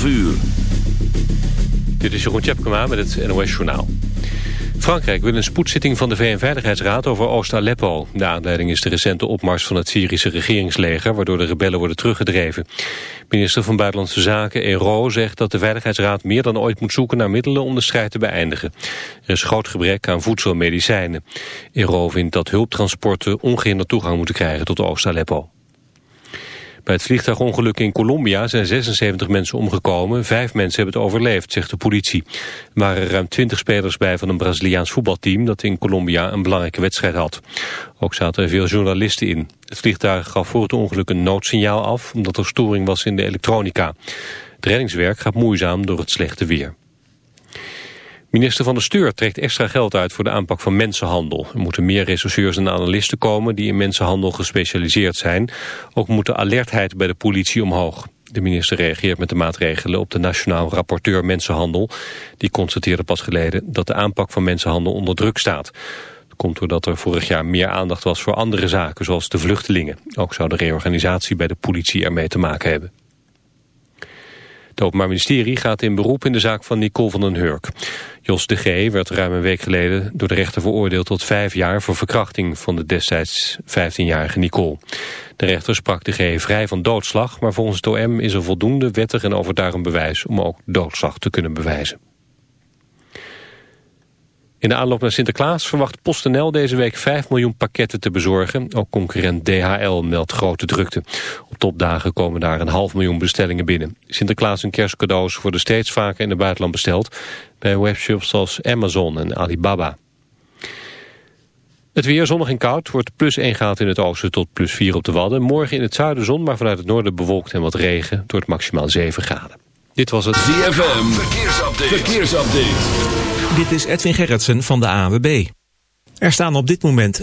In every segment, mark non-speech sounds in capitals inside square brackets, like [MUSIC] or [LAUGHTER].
12 uur. Dit is Jeroen Tjepkema met het NOS Journaal. Frankrijk wil een spoedzitting van de VN-veiligheidsraad over Oost-Aleppo. De aanleiding is de recente opmars van het Syrische regeringsleger... waardoor de rebellen worden teruggedreven. Minister van Buitenlandse Zaken Ero zegt dat de Veiligheidsraad... meer dan ooit moet zoeken naar middelen om de strijd te beëindigen. Er is groot gebrek aan voedsel en medicijnen. Ero vindt dat hulptransporten ongehinderd toegang moeten krijgen tot Oost-Aleppo. Bij het vliegtuigongeluk in Colombia zijn 76 mensen omgekomen. Vijf mensen hebben het overleefd, zegt de politie. Er waren ruim 20 spelers bij van een Braziliaans voetbalteam... dat in Colombia een belangrijke wedstrijd had. Ook zaten er veel journalisten in. Het vliegtuig gaf voor het ongeluk een noodsignaal af... omdat er storing was in de elektronica. Het reddingswerk gaat moeizaam door het slechte weer. Minister van de Steur trekt extra geld uit voor de aanpak van mensenhandel. Er moeten meer rechercheurs en analisten komen die in mensenhandel gespecialiseerd zijn. Ook moet de alertheid bij de politie omhoog. De minister reageert met de maatregelen op de Nationaal Rapporteur Mensenhandel. Die constateerde pas geleden dat de aanpak van mensenhandel onder druk staat. Dat komt doordat er vorig jaar meer aandacht was voor andere zaken, zoals de vluchtelingen. Ook zou de reorganisatie bij de politie ermee te maken hebben. Het Openbaar Ministerie gaat in beroep in de zaak van Nicole van den Hurk. Jos de G. werd ruim een week geleden door de rechter veroordeeld tot vijf jaar voor verkrachting van de destijds 15-jarige Nicole. De rechter sprak de G. vrij van doodslag, maar volgens het OM is er voldoende wettig en overtuigend bewijs om ook doodslag te kunnen bewijzen. In de aanloop naar Sinterklaas verwacht PostNL deze week 5 miljoen pakketten te bezorgen. Ook concurrent DHL meldt grote drukte. Op topdagen komen daar een half miljoen bestellingen binnen. Sinterklaas en kerstcadeaus worden steeds vaker in het buitenland besteld. Bij webshops zoals Amazon en Alibaba. Het weer zonnig en koud wordt plus 1 graad in het oosten tot plus 4 op de Wadden. Morgen in het zuiden zon, maar vanuit het noorden bewolkt en wat regen. Het maximaal 7 graden. Dit was het ZFM. Verkeersupdate. Verkeersupdate. Dit is Edwin Gerritsen van de AWB. Er staan op dit moment...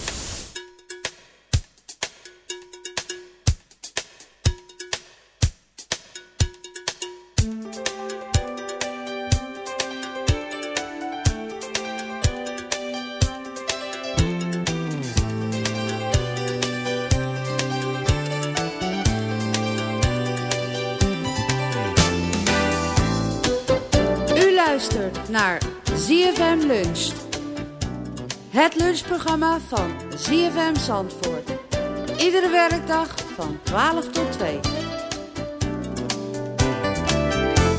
Naar ZFM Luncht. Het lunchprogramma van ZFM Zandvoort. Iedere werkdag van 12 tot 2.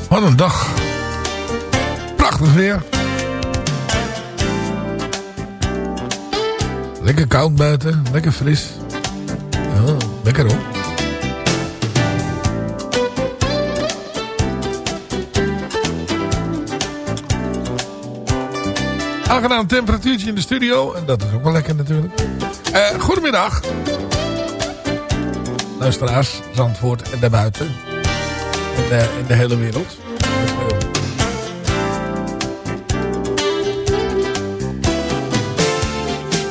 Wat een dag. Prachtig weer. Lekker koud buiten. Lekker fris. Ja, lekker hoor. Aangenaam temperatuurtje in de studio. En dat is ook wel lekker natuurlijk. Eh, goedemiddag. Luisteraars, Zandvoort en daarbuiten. In de, hele wereld.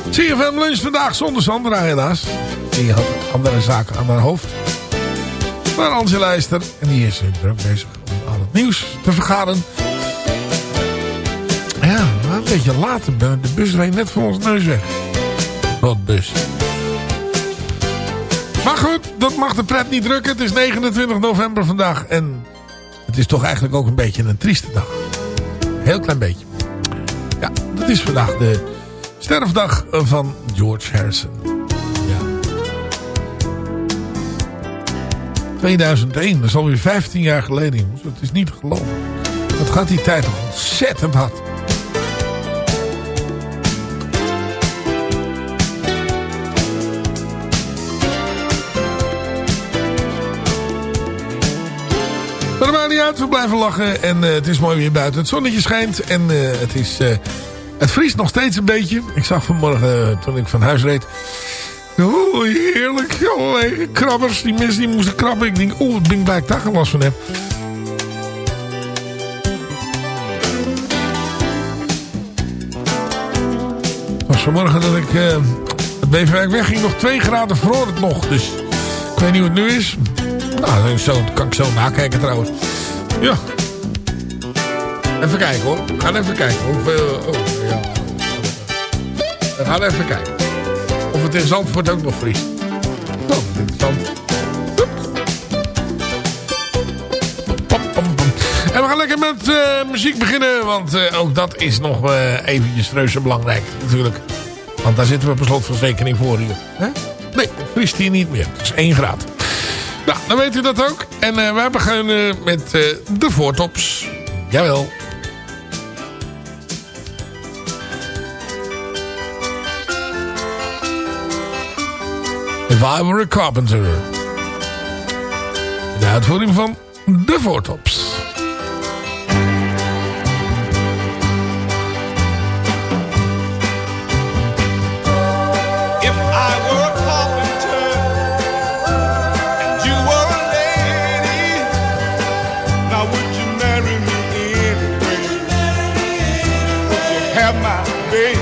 CFM lunch vandaag zonder Sandra helaas. Die had andere zaken aan haar hoofd. Maar Antje Lijster, en die is druk bezig om al het nieuws te vergaren. Beetje later. De bus reed net voor ons neus weg. Wat bus. Maar goed, dat mag de pret niet drukken. Het is 29 november vandaag. En het is toch eigenlijk ook een beetje een trieste dag. Heel klein beetje. Ja, dat is vandaag de sterfdag van George Harrison. Ja. 2001, dat is alweer 15 jaar geleden, jongens. Het is niet te geloven. Dat gaat die tijd toch ontzettend hard. Uit, we blijven lachen. En uh, het is mooi weer buiten. Het zonnetje schijnt. En uh, het, is, uh, het vriest nog steeds een beetje. Ik zag vanmorgen, toen ik van huis reed... Oh, heerlijk. Krabbers. Die mensen die moesten krabben. Ik denk, oh, ik ben blij ik daar geen last van heb. Het was vanmorgen dat ik het Beverwijk wegging. Nog 2 graden vroor het nog. Dus ik weet niet hoe het nu is. Nou, zo, kan ik zo nakijken trouwens. Ja. Even kijken hoor. We gaan even kijken. Hoeveel... Oh, ja. We gaan even kijken. Of het in Zandvoort ook nog vriest. Oh, interessant. En we gaan lekker met uh, muziek beginnen. Want uh, ook dat is nog uh, eventjes reuze belangrijk natuurlijk. Want daar zitten we per slotverzekering voor hier. Nee, het vriest hier niet meer. Het is 1 graad. Nou, dan weet u dat ook. En uh, wij beginnen met uh, de voortops. Jawel. If I Were a Carpenter. De uitvoering van de voortops. have my baby.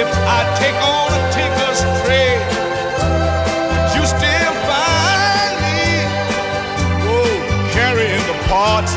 If I take on a tinker's trade, you still find me. Oh, carrying the parts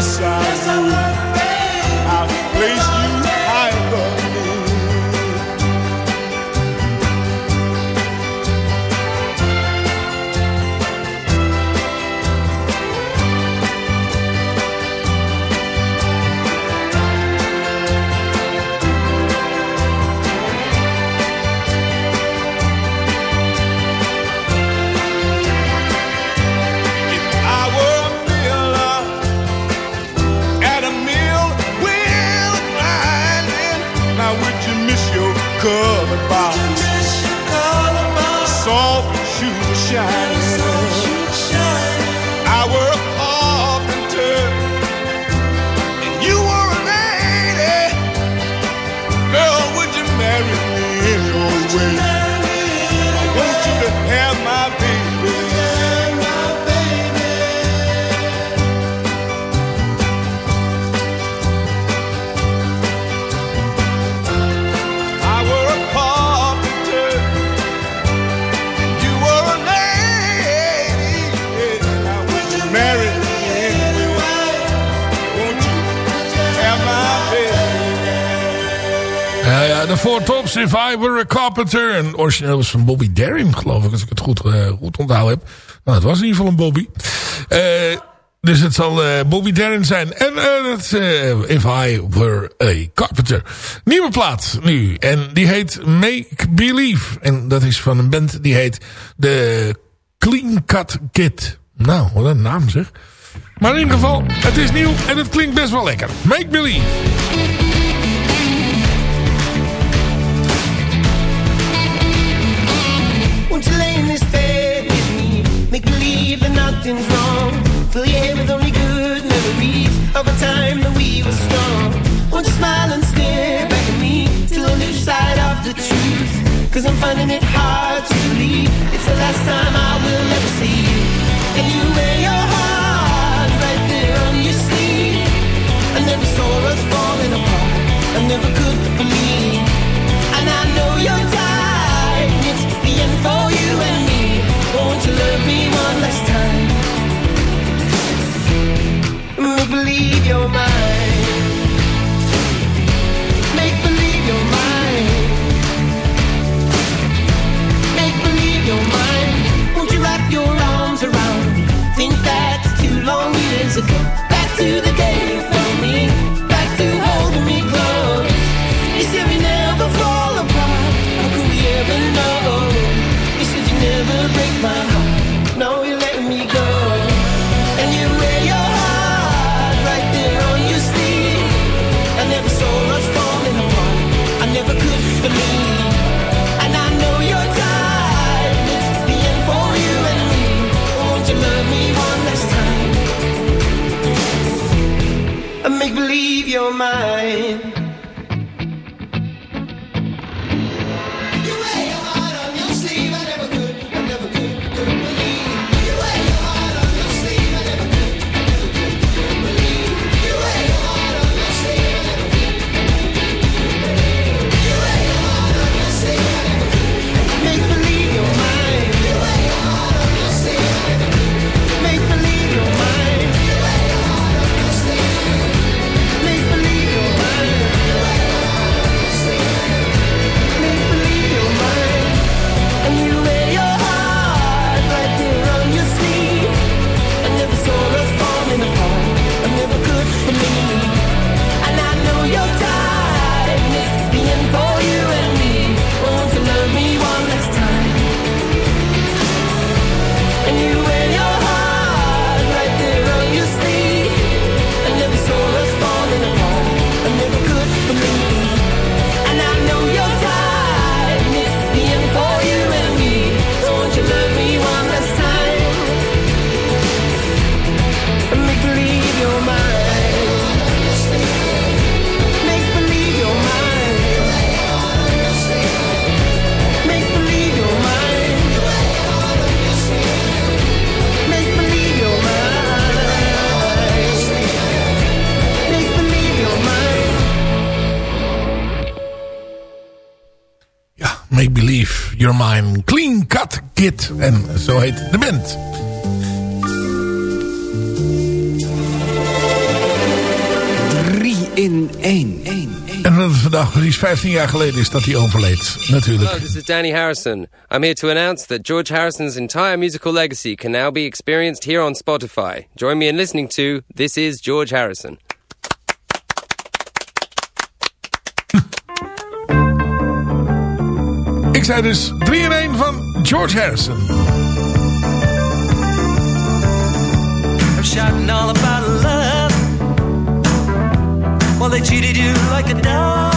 de Four Tops, If I Were a Carpenter. En origineel was van Bobby Darin, geloof ik, als ik het goed, uh, goed onthouden heb. Nou, het was in ieder geval een Bobby. Uh, Dus het zal uh, Bobby Darin zijn. En If I Were a Carpenter. Nieuwe plaat nu. En die heet Make Believe. En dat is van een band die heet The Clean Cut Kid. Nou, wat een naam zeg. Maar in ieder geval, het is nieuw en het klinkt best wel lekker. Make Believe. Nothing's wrong. Fill your head with only good memories of a time that we were strong. Won't you smile and stare back at me till I lose sight of the truth? Cause I'm finding it hard to believe it's the last time I will ever see you. And you wear your heart right there on your sleeve. I never saw us falling apart. I never could believe. And I know you're tired. It's the end for you and me. Won't you love me one last time? Believe you're mine. Believe you're Believe You're Clean Cut Kid. En zo heet de band. in één. En dat het vandaag precies 15 jaar geleden is dat hij overleed. Natuurlijk. Hello, this is Danny Harrison. I'm here to announce that George Harrison's entire musical legacy can now be experienced here on Spotify. Join me in listening to This is George Harrison. Ik zei dus 3 in 1 van George Harrison. I'm shouting all about love. Well, they cheated you like a dog,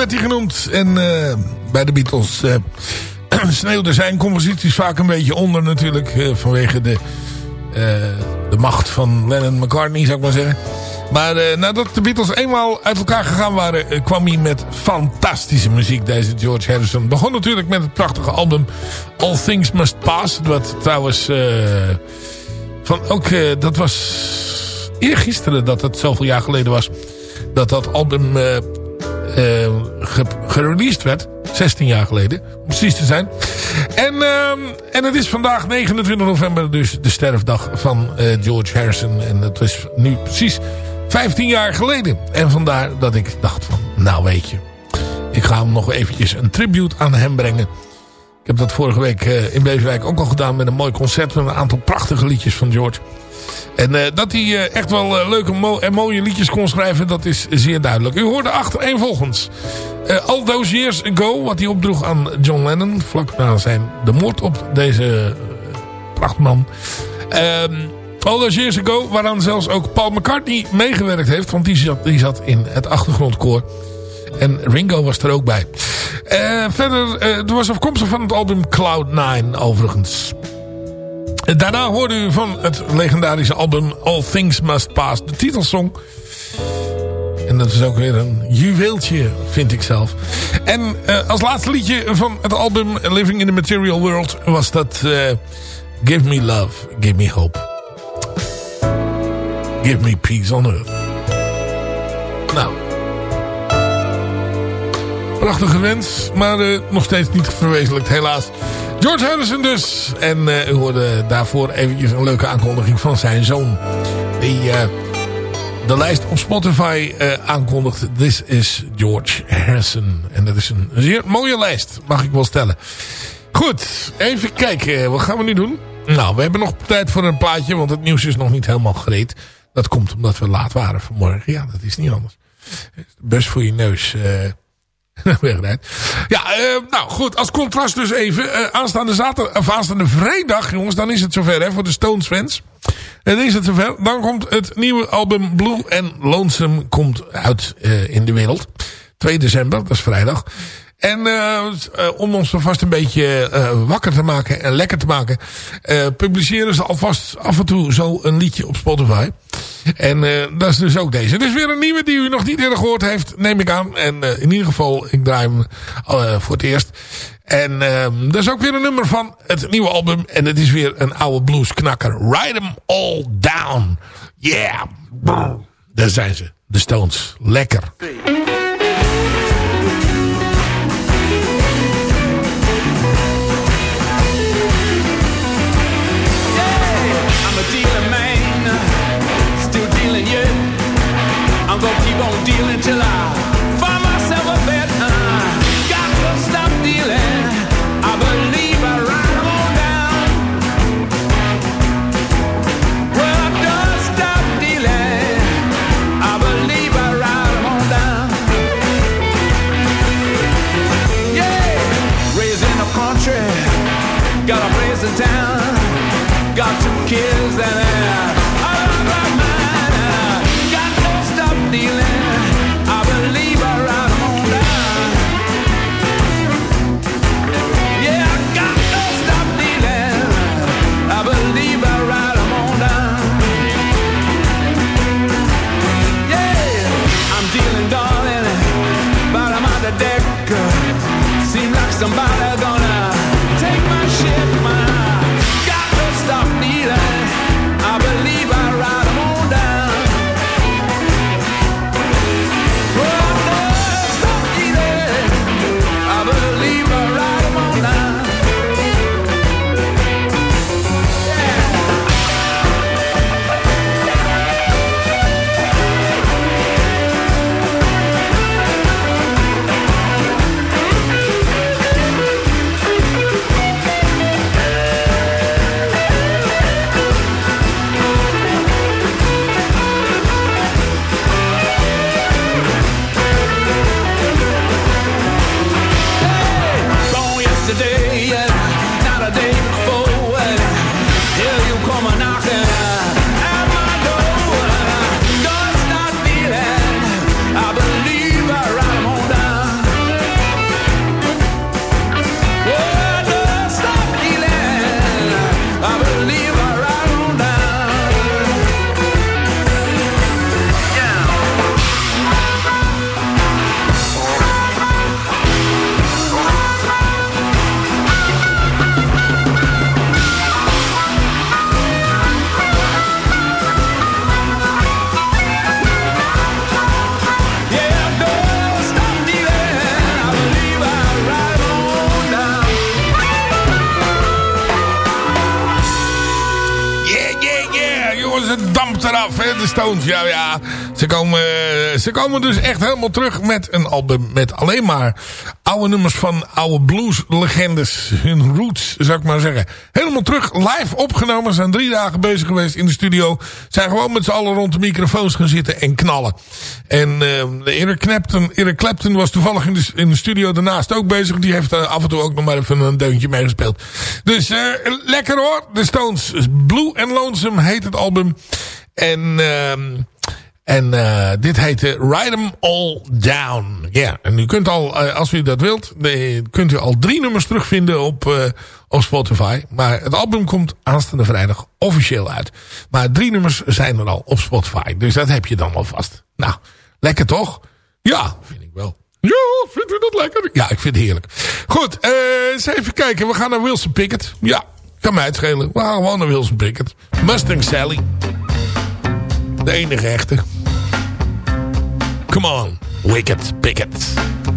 werd hij genoemd. En eh, bij de Beatles eh [CLEARS THROAT] sneeuwden zijn composities vaak een beetje onder natuurlijk. eh, vanwege de, de macht van Lennon McCartney zou ik maar zeggen. Maar nadat de Beatles eenmaal uit elkaar gegaan waren... kwam hij met fantastische muziek, deze George Harrison. Begon natuurlijk met het prachtige album All Things Must Pass. Wat trouwens... van ook, dat was eergisteren dat het zoveel jaar geleden was... dat dat album gereleased werd. 16 jaar geleden, om precies te zijn. En, ehm, en het is vandaag 29 november, dus de sterfdag van eh, George Harrison. En dat is nu precies 15 jaar geleden. En vandaar dat ik dacht van, nou weet je... ik ga hem nog eventjes een tribute aan hem brengen. Ik heb dat vorige week eh, in Beverwijk ook al gedaan met een mooi concert... met een aantal prachtige liedjes van George. En eh, dat hij eh, echt wel eh, leuke en mooie liedjes kon schrijven, dat is zeer duidelijk. U hoorde achtereenvolgens All Those Years Ago, wat hij opdroeg aan John Lennon. Vlak na zijn de moord op deze prachtman. Um, All Those Years Ago, waaraan zelfs ook Paul McCartney meegewerkt heeft. Want die zat, die zat in het achtergrondkoor. En Ringo was er ook bij. Verder, het was afkomstig van het album Cloud9 overigens. Daarna hoorde u van het legendarische album All Things Must Pass, de titelsong. En dat is ook weer een juweeltje, vind ik zelf. En eh, als laatste liedje van het album Living in the Material World was dat eh, Give Me Love, Give Me Hope. Give Me Peace on Earth. Nou. Prachtige wens, maar eh, nog steeds niet verwezenlijkt helaas. George Harrison dus. En eh, u hoorde daarvoor eventjes een leuke aankondiging van zijn zoon. Die eh, de lijst op Spotify eh, aankondigt. This is George Harrison. En dat is een zeer mooie lijst, mag ik wel stellen. Goed, even kijken. Wat gaan we nu doen? Nou, we hebben nog tijd voor een plaatje, want het nieuws is nog niet helemaal gereed. Dat komt omdat we laat waren vanmorgen. Ja, dat is niet anders. Bus voor je neus. [LAUGHS] Ja, eh, nou goed. Als contrast dus even. eh, aanstaande zaterdag, of aanstaande vrijdag, jongens, dan is het zover hè, voor de Stones fans. En dan is het zover. Dan komt het nieuwe album Blue and Lonesome komt uit eh, in de wereld. 2 december, dat is vrijdag. En eh, om ons vast een beetje eh, wakker te maken en lekker te maken... eh, publiceren ze alvast af en toe zo een liedje op Spotify. En dat is dus ook deze. Is weer een nieuwe die u nog niet eerder gehoord heeft, neem ik aan. En in ieder geval, ik draai hem voor het eerst. En ehm, dat is ook weer een nummer van het nieuwe album. En het is weer een oude bluesknakker. Ride 'em all down. Yeah. Brr. Daar zijn ze. De Stones. Lekker. deal until I Stones. Ja, ja. Ze komen, eh, ze komen dus echt helemaal terug met een album met alleen maar oude nummers van oude blueslegendes. Hun roots, zou ik maar zeggen. Helemaal terug, live opgenomen. Zijn drie dagen bezig geweest in de studio. Zijn gewoon met z'n allen rond de microfoons gaan zitten en knallen. En uh, Eric, Clapton, was toevallig in de, in de studio daarnaast ook bezig. Die heeft uh, af en toe ook nog maar even een deuntje meegespeeld. Dus uh, lekker hoor. De Stones. Blue and Lonesome heet het album. En... Uh, En eh, dit heette Ride 'em All Down. Ja, en u kunt al, eh, als u dat wilt, eh, kunt u al drie nummers terugvinden op, op Spotify. Maar het album komt aanstaande vrijdag officieel uit. Maar drie nummers zijn er al op Spotify. Dus dat heb je dan alvast. Nou, lekker toch? Ja, vind ik wel. Ja, vindt u dat lekker? Ja, ik vind het heerlijk. Goed, eens even kijken. We gaan naar Wilson Pickett. Ja, kan mij het schelen. We gaan gewoon naar Wilson Pickett. Mustang Sally. De enige echte. Come on, Wicked Pickett.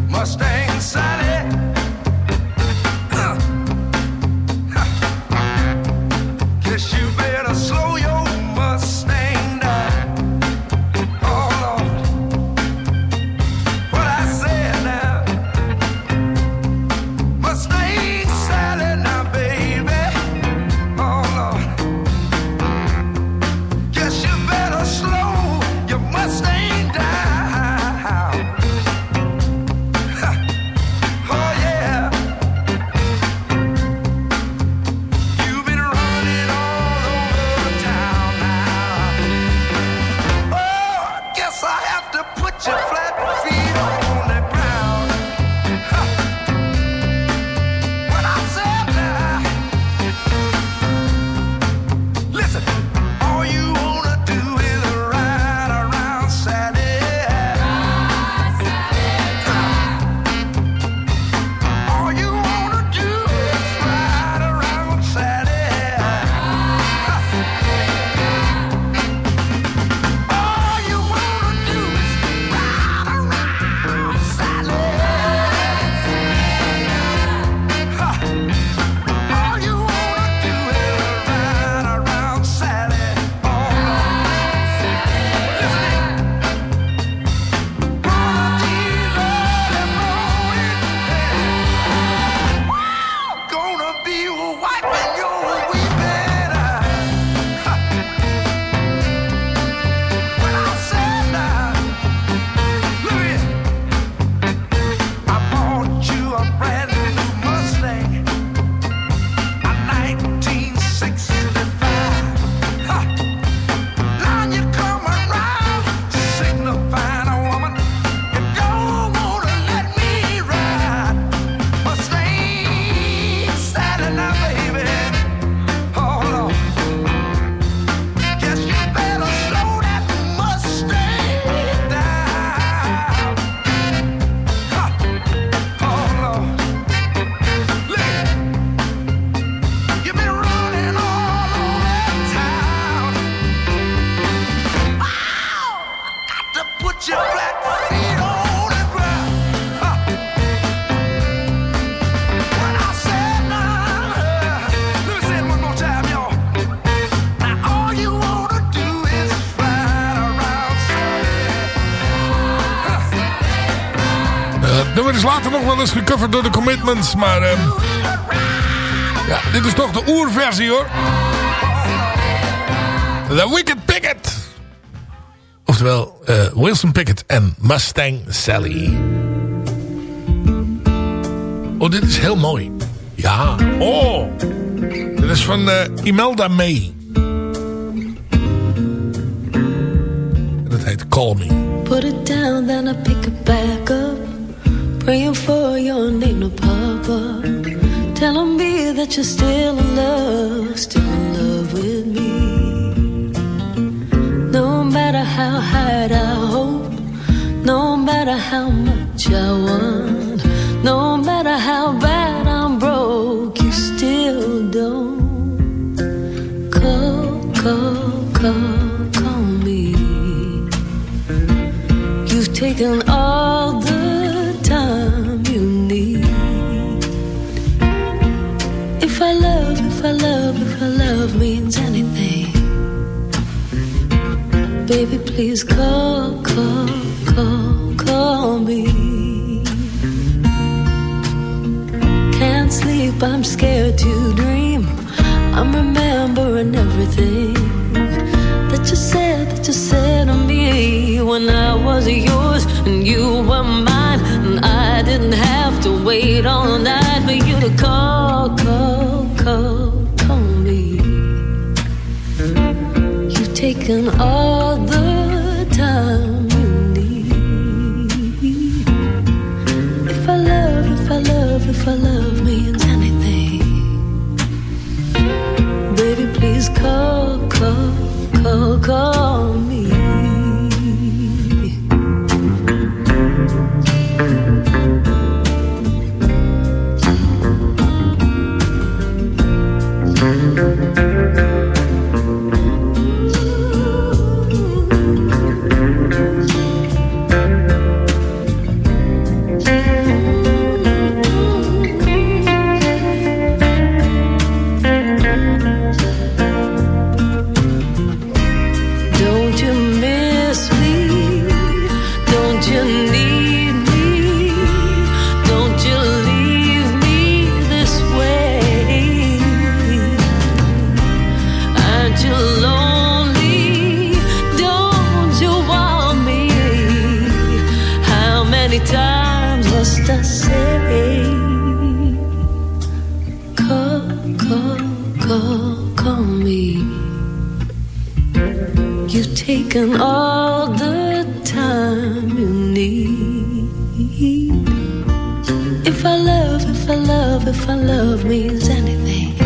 Mustang Sally. Eens gecoverd door de Commitments. Maar ehm, ja, dit is toch de oerversie hoor. The Wicked Pickett. Oftewel eh, Wilson Pickett en Mustang Sally. Oh, dit is heel mooi. Ja. Oh. Dit is van eh, Imelda May. Dat heet Call Me. That you're still in love, still in love with me. No matter how hard I hope, no matter how much I want, no matter how bad I'm broke, you still don't call, call, call, call me. You've taken all baby, please call, call, call, call me. Can't sleep, I'm scared to dream. I'm remembering everything that you said, that you said to me when I was yours and you were mine. And I didn't have to wait all night for you to call, call, taken all the time you need. If I love, if I love, if I love. Must I say? Call, call, call, call me. You've taken all the time you need. If I love, if I love, if I love means anything,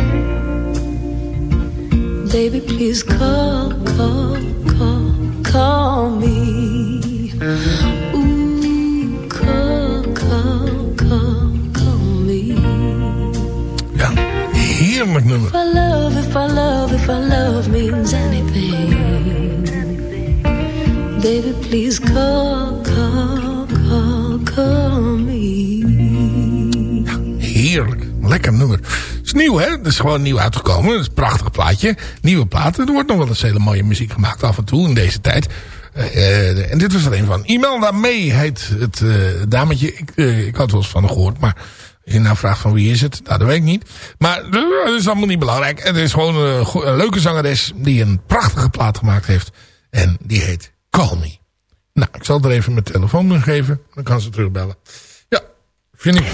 baby, please call, call, call, call me. Heerlijk nummer. If I love, if I love, if I love means anything, baby, please call, call, call, call me. Heerlijk. Lekker nummer. Het is nieuw, hè? Het is gewoon nieuw uitgekomen. Het is een prachtig plaatje. Nieuwe platen. Er wordt nog wel eens hele mooie muziek gemaakt af en toe in deze tijd. Eh, eh, en dit was er een van. Imelda May heet het eh, dametje. Ik, ik had wel eens van haar gehoord, maar... Als je nou vraagt van wie is het, nou, dat weet ik niet. Maar eh, dat is allemaal niet belangrijk. Het is gewoon een leuke zangeres die een prachtige plaat gemaakt heeft. En die heet Call Me. Nou, ik zal er even mijn telefoonnummer geven. Dan kan ze terugbellen. Ja, vind ik. [LAUGHS]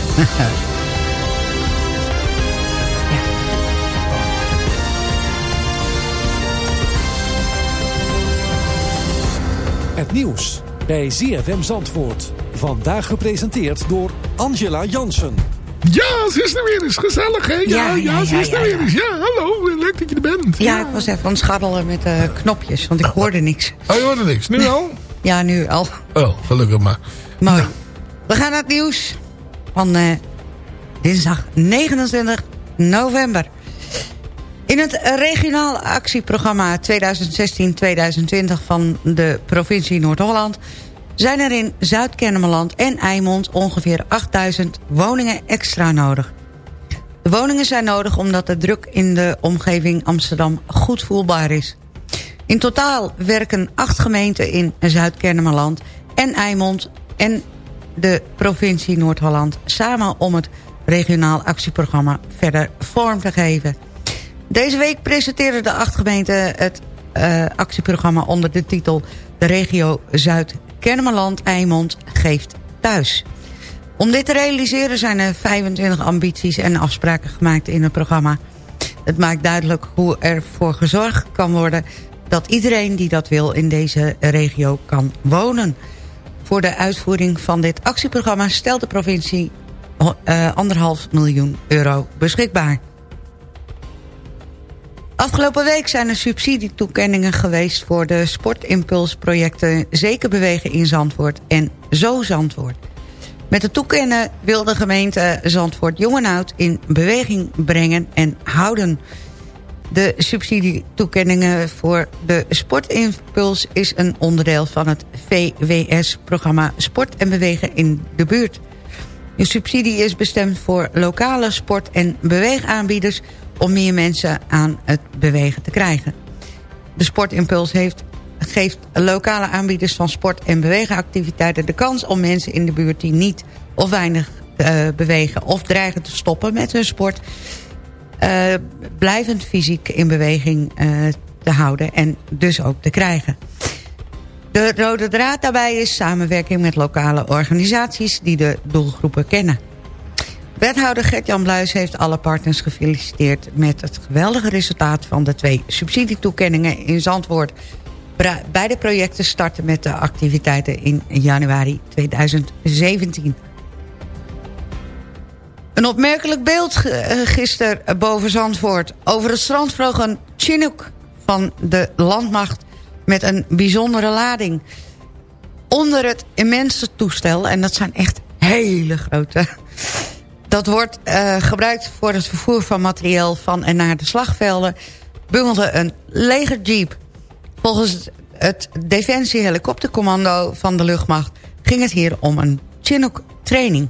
Het nieuws bij ZFM Zandvoort. Vandaag gepresenteerd door Angela Jansen. Ja, ze is er weer eens. Gezellig, hè? Ja, ja, Ja, ja, ze is ja, er weer eens. Ja, hallo. Leuk dat je er bent. Ja, ik was even aan het met de knopjes, want ik hoorde niks. Oh, je hoorde niks. Nu al? Ja, nu al. Oh, gelukkig maar. Mooi. We gaan naar het nieuws van eh, dinsdag 29 november. In het regionaal actieprogramma 2016-2020 van de provincie Noord-Holland... zijn er in Zuid-Kennemerland en Eimond ongeveer 8000 woningen extra nodig. De woningen zijn nodig omdat de druk in de omgeving Amsterdam goed voelbaar is. In totaal werken acht gemeenten in Zuid-Kennemerland en Eimond... en de provincie Noord-Holland samen om het regionaal actieprogramma verder vorm te geven. Deze week presenteren de acht gemeenten het eh, actieprogramma onder de titel... De regio Zuid-Kennemerland-Eimond geeft thuis. Om dit te realiseren zijn er 25 ambities en afspraken gemaakt in het programma. Het maakt duidelijk hoe er voor gezorgd kan worden... dat iedereen die dat wil in deze regio kan wonen. Voor de uitvoering van dit actieprogramma stelt de provincie... eh, anderhalf miljoen euro beschikbaar. Afgelopen week zijn er subsidietoekenningen geweest... voor de sportimpulsprojecten Zeker Bewegen in Zandvoort en Zo Zandvoort. Met de toekennen wil de gemeente Zandvoort jong oud in beweging brengen en houden. De subsidietoekenningen voor de Sportimpuls is een onderdeel van het VWS-programma Sport en Bewegen in de buurt. De subsidie is bestemd voor lokale sport- en beweegaanbieders om meer mensen aan het bewegen te krijgen. De Sportimpuls heeft, geeft lokale aanbieders van sport- en bewegenactiviteiten de kans om mensen in de buurt die niet of weinig eh, bewegen of dreigen te stoppen met hun sport, eh, blijvend fysiek in beweging eh, te houden en dus ook te krijgen. De rode draad daarbij is samenwerking met lokale organisaties die de doelgroepen kennen. Wethouder Gert-Jan Bluis heeft alle partners gefeliciteerd... met het geweldige resultaat van de twee subsidietoekenningen in Zandvoort. Beide projecten starten met de activiteiten in januari 2017. Een opmerkelijk beeld eh, gisteren boven Zandvoort. Over het strand vloog een Chinook van de landmacht met een bijzondere lading. Onder het immense toestel, en dat zijn echt hele grote... Dat wordt eh, gebruikt voor het vervoer van materieel van en naar de slagvelden... bungelde een legerjeep. Volgens het, het Defensie Helikoptercommando van de luchtmacht... ging het hier om een Chinook-training.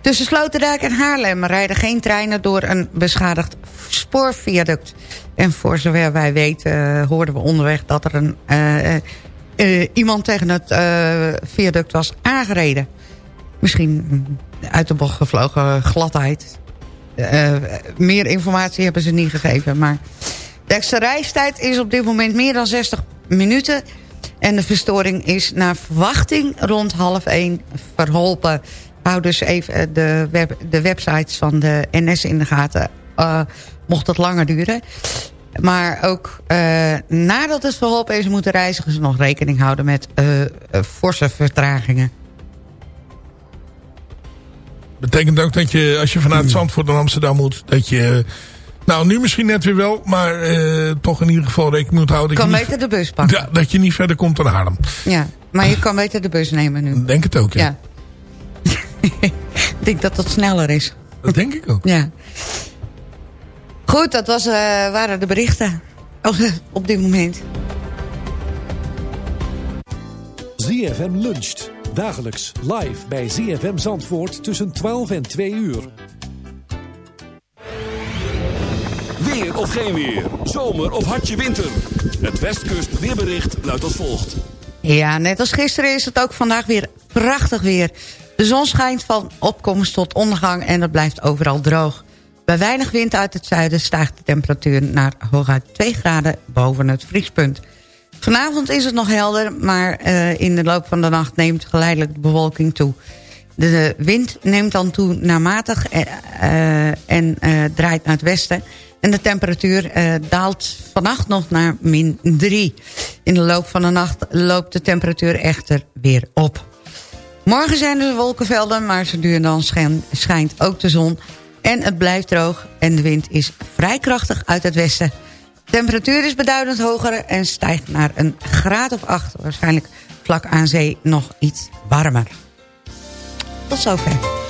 Tussen Sloterdijk en Haarlem rijden geen treinen door een beschadigd spoorviaduct. En voor zover wij weten uh, hoorden we onderweg dat er een, uh, iemand tegen het viaduct was aangereden. Misschien uit de bocht gevlogen gladheid. meer informatie hebben ze niet gegeven. Maar de extra reistijd is op dit moment meer dan 60 minuten. En de verstoring is naar verwachting rond half één verholpen. Hou dus even de, web, de websites van de NS in de gaten. eh, mocht het langer duren. Maar ook eh, nadat het verholpen is... moeten reizigers nog rekening houden met eh, eh, forse vertragingen. Betekent ook dat je, als je vanuit Zandvoort naar Amsterdam moet... dat je, nou nu misschien net weer wel... maar eh, toch in ieder geval rekening moet houden... dat kan beter de bus pakken. Ja, dat je niet verder komt dan Haarlem. Ja, maar je kan beter de bus nemen nu. Denk het ook, ja. Ja. [LAUGHS] ik denk dat dat sneller is. Dat denk ik ook. Ja. Goed, dat was, eh, waren de berichten op, [LAUGHS] op dit moment. ZFM luncht. Dagelijks live bij ZFM Zandvoort tussen 12 en 2 uur. Weer of geen weer. Zomer of hartje winter. Het Westkust weerbericht luidt als volgt. Ja, net als gisteren is het ook vandaag weer prachtig weer. De zon schijnt van opkomst tot ondergang en het blijft overal droog. Bij weinig wind uit het zuiden stijgt de temperatuur naar hooguit 2 graden boven het vriespunt. Vanavond is het nog helder, maar eh, in de loop van de nacht neemt geleidelijk de bewolking toe. De wind neemt dan toe naar matig eh, eh, en draait naar het westen. En de temperatuur daalt vannacht nog naar min 3. In de loop van de nacht loopt de temperatuur echter weer op. Morgen zijn er wolkenvelden, maar ze duren dan schijn- schijnt ook de zon. En het blijft droog en de wind is vrij krachtig uit het westen. Temperatuur is beduidend hoger en stijgt naar een graad of 8. Waarschijnlijk vlak aan zee nog iets warmer. Tot zover.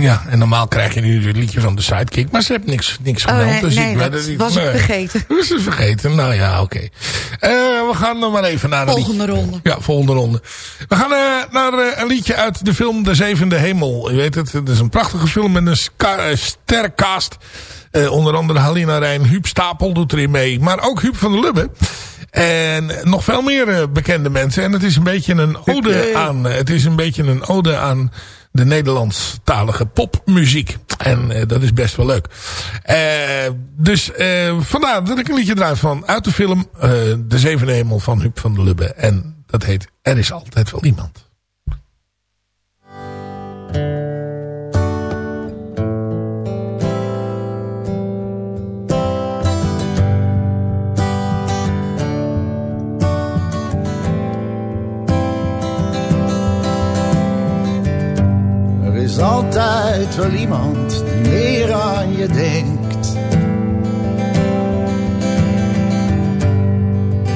Ja, en normaal krijg je nu het liedje van de Sidekick. Maar ze heeft niks, niks Oh, gemeld. nee, dus nee, ik weet dat was ik Nee. vergeten. Dat is het vergeten. Nou ja, oké. Eh, we gaan nog maar even naar een Volgende ronde. Ja, volgende ronde. We gaan eh, naar eh, een liedje uit de film De Zevende Hemel. U weet het, het is een prachtige film met een. Eh, onder andere Halina Rijn, Huub Stapel doet erin mee. Maar ook Huub van der Lubbe. En nog veel meer bekende mensen. En het is een beetje een ode aan, het is een beetje een ode aan de Nederlandstalige popmuziek. En eh, dat is best wel leuk. Eh, dus eh, vandaar dat ik een liedje draai van uit de film De Zevende Hemel van Huub van der Lubbe. En dat heet Er is altijd wel iemand. Altijd wel iemand die meer aan je denkt.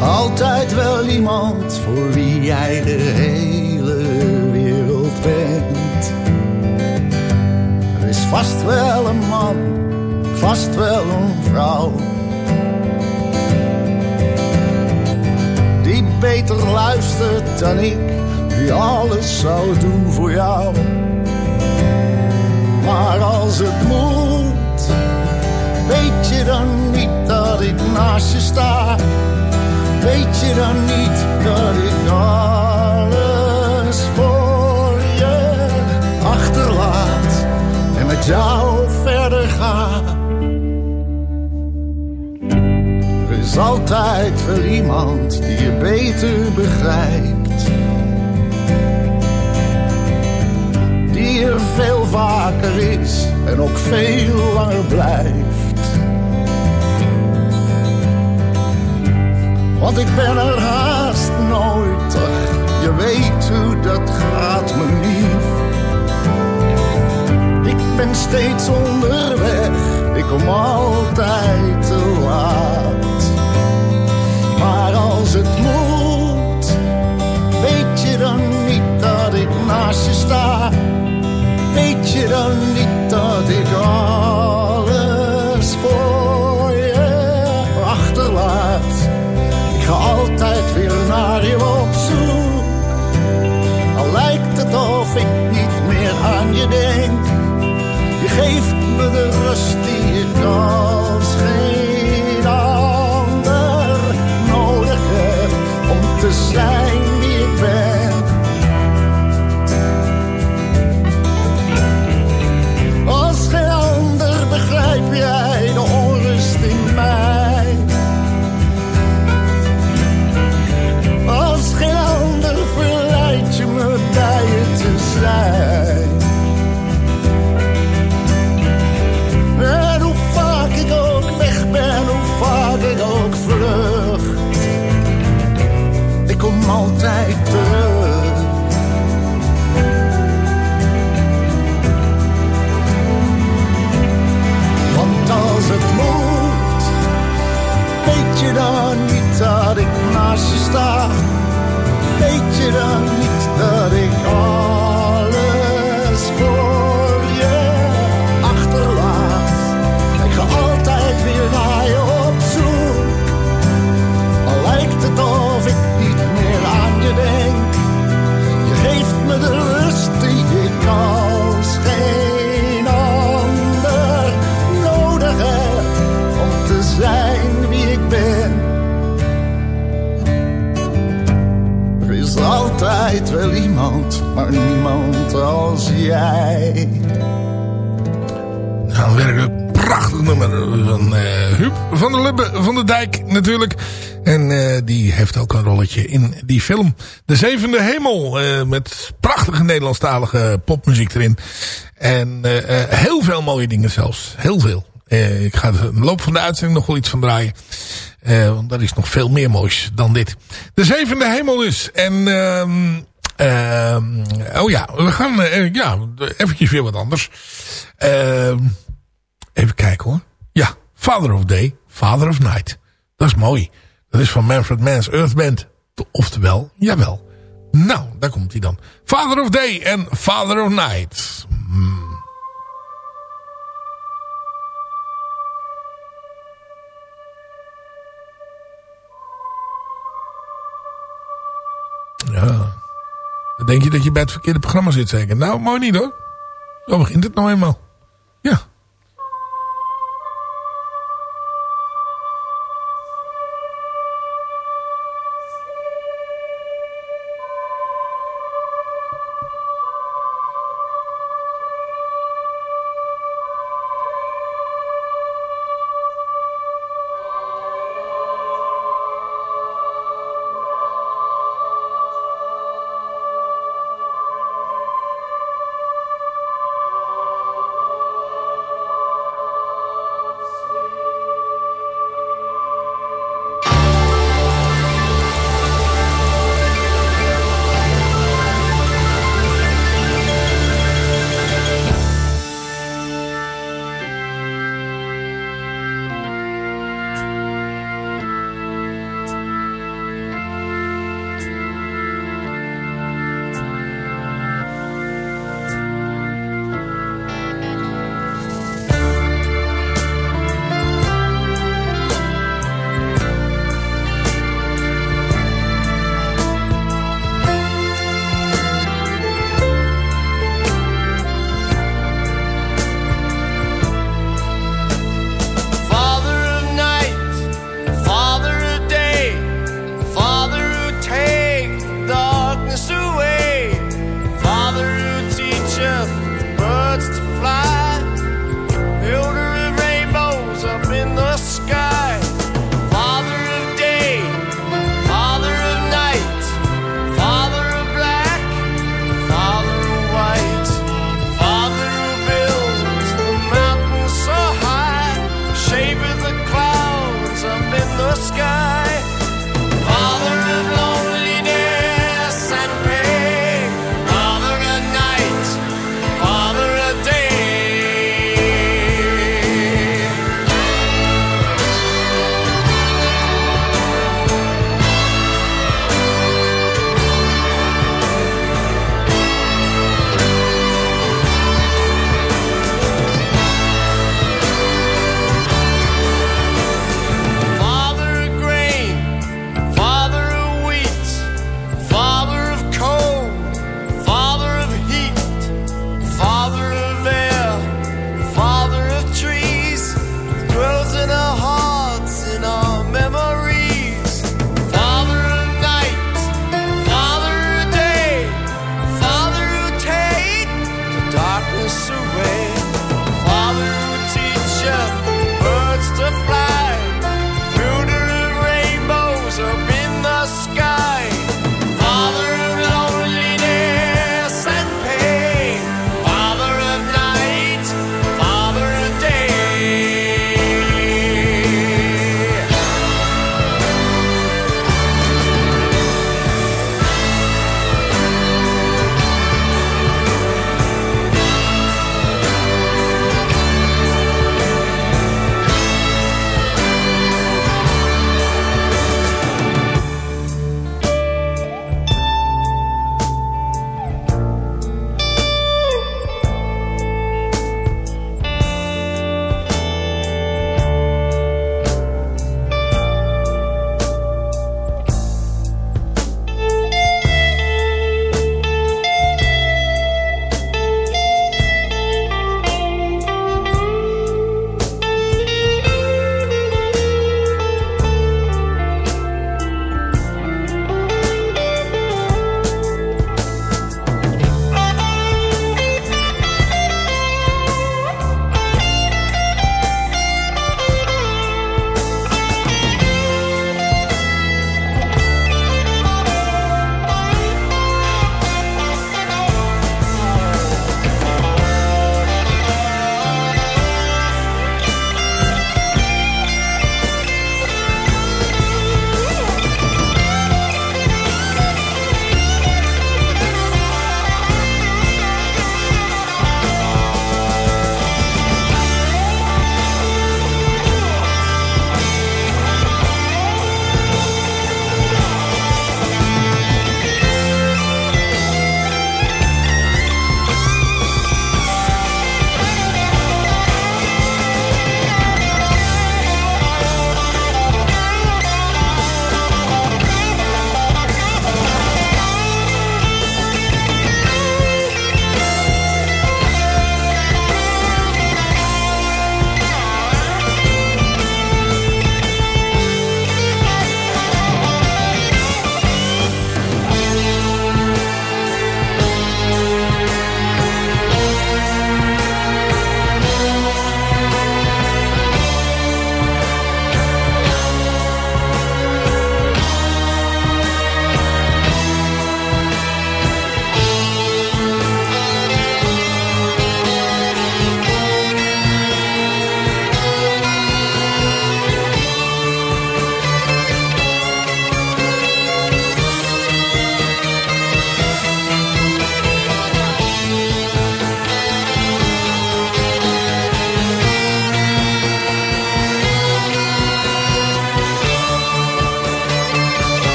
Altijd wel iemand voor wie jij de hele wereld bent. Er is vast wel een man, vast wel een vrouw. Die beter luistert dan ik, die alles zou doen voor jou. Maar als het moet, weet je dan niet dat ik naast je sta? Weet je dan niet dat ik alles voor je achterlaat en met jou verder ga? Er is altijd wel iemand die je beter begrijpt. Veel vaker is en ook veel langer blijft. Want ik ben er haast nooit, je weet hoe dat gaat, mijn lief. Ik ben steeds onderweg, ik kom altijd te laat. Maar als het Weet je maar niemand als jij. Nou, werkelijk prachtig nummer van eh Huub van der Lubbe van de Dijk natuurlijk. En eh, die heeft ook een rolletje in die film. De Zevende Hemel. eh, met prachtige Nederlandstalige popmuziek erin. En heel veel mooie dingen zelfs. Heel veel. Ik ga er in de loop van de uitzending nog wel iets van draaien. Want er is nog veel meer moois dan dit. De Zevende Hemel dus. En... ehm oh ja, we gaan eh, ja, eventjes weer wat anders. Ehm even kijken hoor. Ja, Father of Day, Father of Night. Dat is mooi. Dat is van Manfred Mann's Earth Band. Oftewel, jawel. Nou, daar komt hij dan. Father of Day en Father of Night. Hmm. Ja. Denk je dat je bij het verkeerde programma zit zeker. Nou, mooi niet hoor. Zo begint het nou eenmaal. Ja.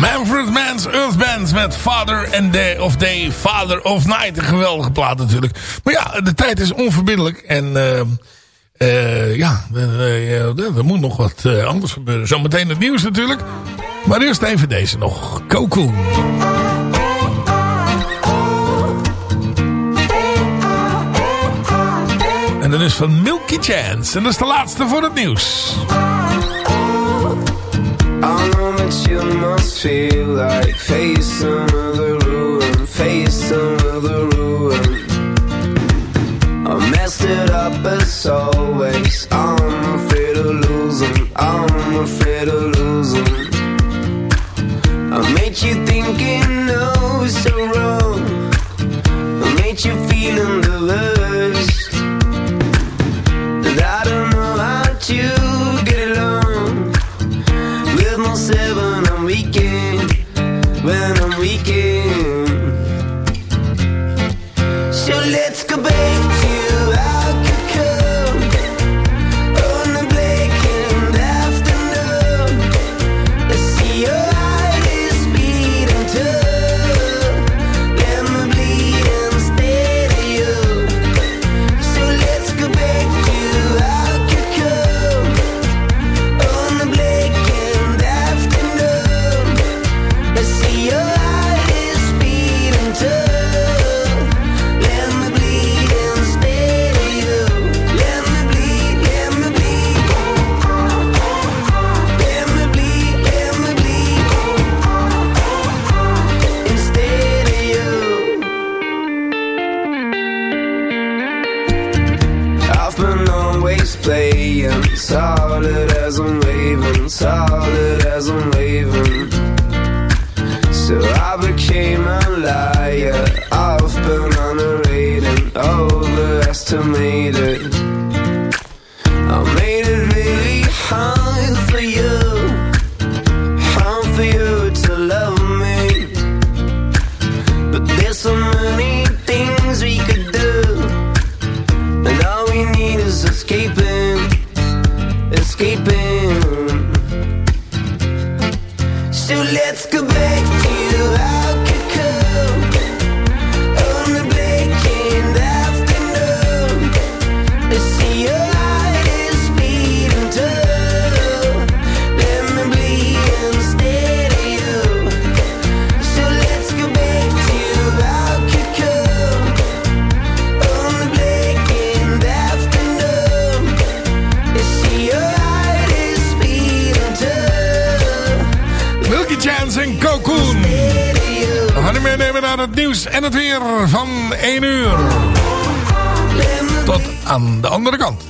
Manfred Mann's Earth Band met Father and Day of Day, Father of Night. Een geweldige plaat natuurlijk. Maar ja, de tijd is onverbiddelijk. En eh, eh, ja, er moet nog wat eh, anders gebeuren. Zometeen het nieuws natuurlijk. Maar eerst even deze nog. Cocoon. En dat is van Milky Chance. En dat is de laatste voor het nieuws. I know that you must feel like face another ruin, face another ruin. I messed it up as always. I'm afraid of losing, I'm afraid of losing. I made you thinking no so wrong. I made you feeling Been always playing solid as I'm waving, solid as I'm waving. So I became a liar. I've been underrated, overestimated. Het nieuws en het weer van 1 uur. Tot aan de andere kant.